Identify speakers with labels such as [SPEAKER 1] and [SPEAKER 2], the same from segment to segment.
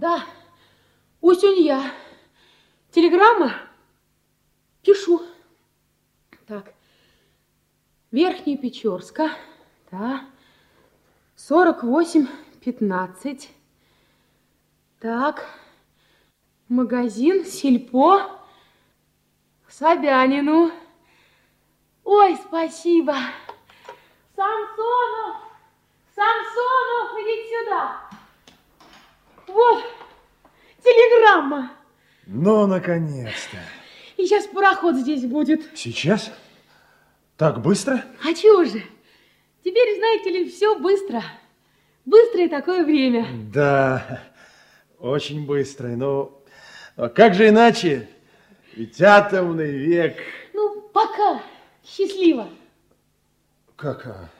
[SPEAKER 1] Да, Усюнья. Телеграмма? Пишу. Так. Верхняя Печорска. Да. 48, 15. Так. Магазин, сельпо. Собянину. Ой, спасибо. Самсонов! Самсонов, иди сюда. Вот, телеграмма.
[SPEAKER 2] Ну, наконец-то.
[SPEAKER 1] И сейчас пароход здесь будет.
[SPEAKER 2] Сейчас? Так быстро?
[SPEAKER 1] А чего же? Теперь, знаете ли, все быстро. Быстрое такое время.
[SPEAKER 2] Да, очень быстрое. Но а как же иначе? Ведь атомный век.
[SPEAKER 1] Ну, пока. Счастливо.
[SPEAKER 2] Как? А,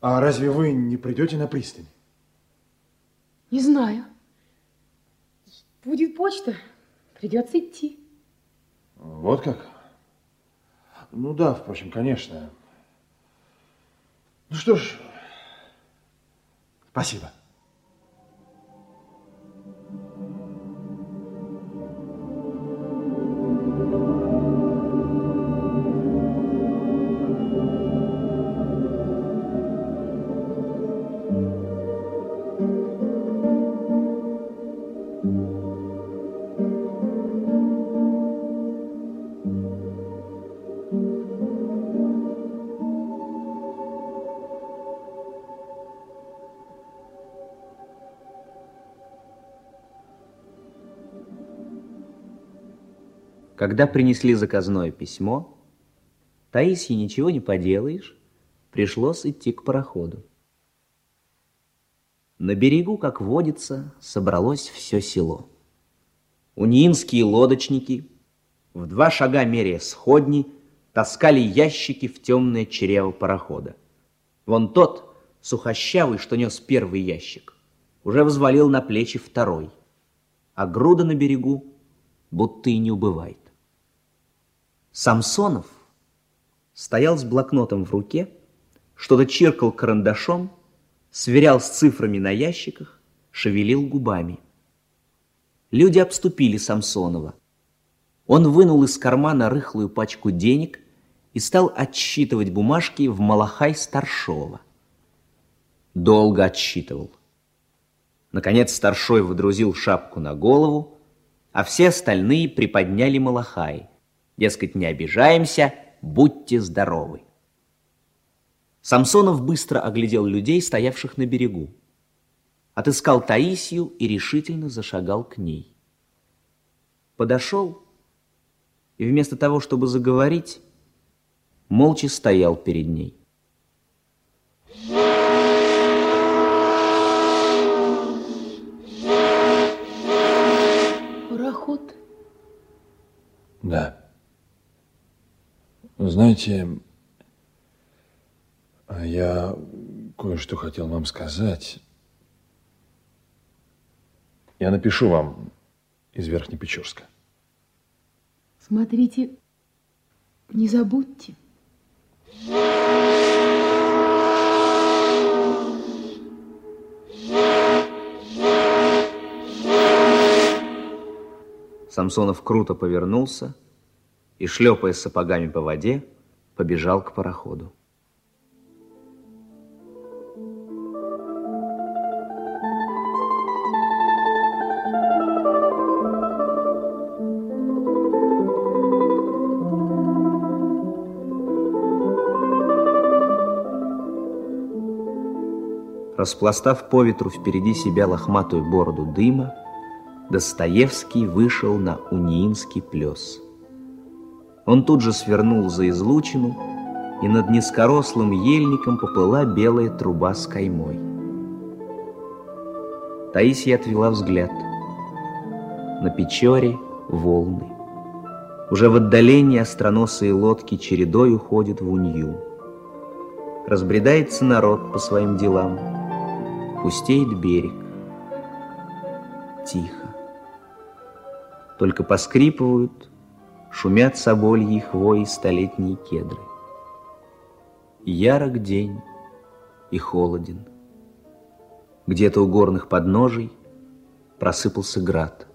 [SPEAKER 2] а разве вы не придете на пристань?
[SPEAKER 1] Не знаю. Будет почта, придется идти.
[SPEAKER 2] Вот как? Ну да, впрочем, конечно. Ну что ж, спасибо.
[SPEAKER 3] Когда принесли заказное письмо, Таисии ничего не поделаешь, пришлось идти к пароходу. На берегу, как водится, собралось все село. Униинские лодочники, в два шага меряя сходни, таскали ящики в темное чрево парохода. Вон тот, сухощавый, что нес первый ящик, уже взвалил на плечи второй, а груда на берегу будто и не убывает. Самсонов стоял с блокнотом в руке, что-то чиркал карандашом, сверял с цифрами на ящиках, шевелил губами. Люди обступили Самсонова. Он вынул из кармана рыхлую пачку денег и стал отсчитывать бумажки в Малахай Старшова. Долго отсчитывал. Наконец Старшой выдрузил шапку на голову, а все остальные приподняли Малахай – Дескать, не обижаемся, будьте здоровы. Самсонов быстро оглядел людей, стоявших на берегу. Отыскал Таисию и решительно зашагал к ней. Подошел и вместо того, чтобы заговорить, молча стоял перед ней.
[SPEAKER 1] Пароход?
[SPEAKER 2] Да. Знаете, я кое-что хотел вам сказать. Я напишу вам из Верхнепечорска.
[SPEAKER 1] Смотрите, не забудьте.
[SPEAKER 3] Самсонов круто повернулся, и, шлепая сапогами по воде, побежал к пароходу. Распластав по ветру впереди себя лохматую бороду дыма, Достоевский вышел на Униинский плес – он тут же свернул за излучину, и над низкорослым ельником поплыла белая труба с каймой. Таисия отвела взгляд. На Печоре волны. Уже в отдалении остроносые лодки чередой уходят в унью. Разбредается народ по своим делам. Пустеет берег. Тихо. Только поскрипывают Шумят собольи хвои столетние кедры. Ярок день и холоден. Где-то у горных подножий Просыпался град.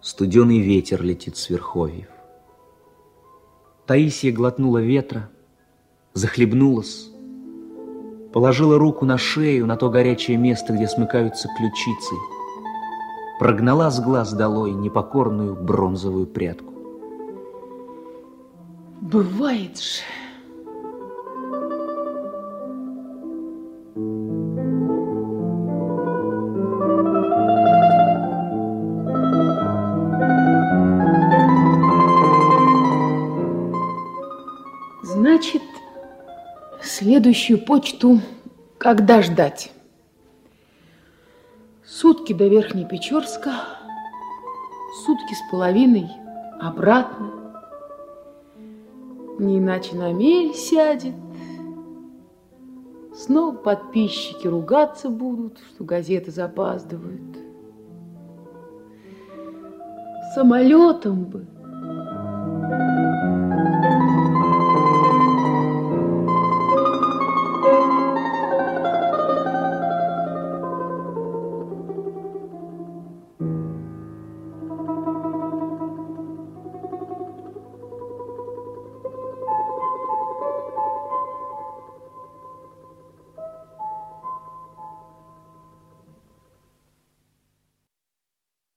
[SPEAKER 3] Студеный ветер летит с верховьев. Таисия глотнула ветра, захлебнулась, положила руку на шею, на то горячее место, где смыкаются ключицы, прогнала с глаз долой непокорную бронзовую прядку.
[SPEAKER 1] Бывает же. Значит, следующую почту когда ждать? Сутки до Верхней Печорска, сутки с половиной обратно. Не иначе на мель сядет. Снова подписчики ругаться будут, что газеты запаздывают. Самолетом бы